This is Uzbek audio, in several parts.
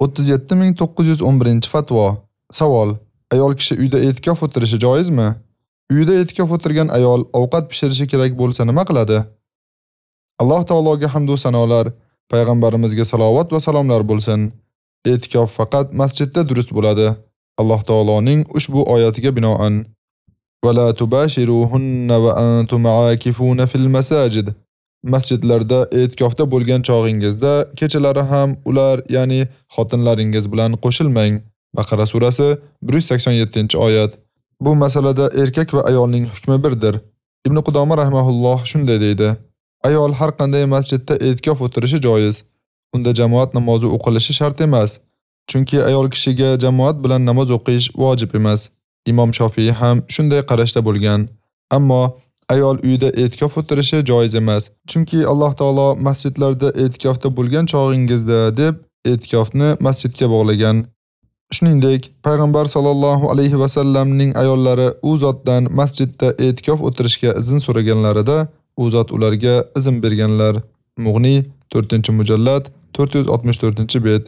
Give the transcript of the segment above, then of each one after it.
37911-fatvo. Savol: Ayol kishi uyda e'tikof o'tirishi joizmi? Uyda e'tikof o'tirgan ayol ovqat pishirishi kerak bo'lsa nima qiladi? Alloh taologa hamd va sanolar, payg'ambarimizga salovat va salomlar bo'lsin. E'tikof faqat masjidda durust bo'ladi. Alloh taoloning ushbu oyatiga binoan: "Va la tubashiruhunna va antum aakifuna fil masajid" Masjidlarda e'tikofda bo'lgan chog'ingizda kechalari ham ular, ya'ni xotinlaringiz bilan qo'shilmang. Baqara surasi 187-oyat. Bu masalada erkak va ayolning hukmi birdir. Ibn Qudoma rahimahulloh shunday deydi: Ayol har qanday masjidda e'tikof o'tirishi joiz. Unda jamoat namozi o'qilishi shart emas. Chunki ayol kishiga jamoat bilan namoz o'qish vojib emas. Imom Shofiy ham shunday qarashda bo'lgan. Ammo ayol uyda e'tikof o'tirishi joiz emas. Chunki Alloh taolo masjidlarda e'tikofda bo'lgan chog'ingizda deb e'tikofni masjidga bog'lagan. Shuningdek, payg'ambar sollallohu alayhi va sallamning ayollari u zotdan masjidda e'tikof o'tirishga izn so'raganlarida, u zot ularga izn berganlar. Mughni 4-mujallad 464-bet.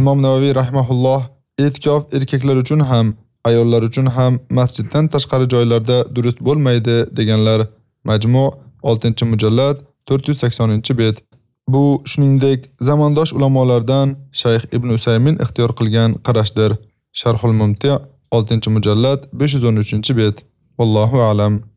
Imom Navoiy rahimahulloh e'tikof erkaklar uchun ham, ayollar uchun ham masjiddan tashqari joylarda durust bo'lmaydi deganlar. Majmu' 6-mujallad 480-bet. Bu shuningdek zamondosh ulamolardan Shayx Ibn Usaymin ixtiyor qilgan qarashdir. Sharhul Mumti' 6-mujallad 513-bet. Vallohu a'lam.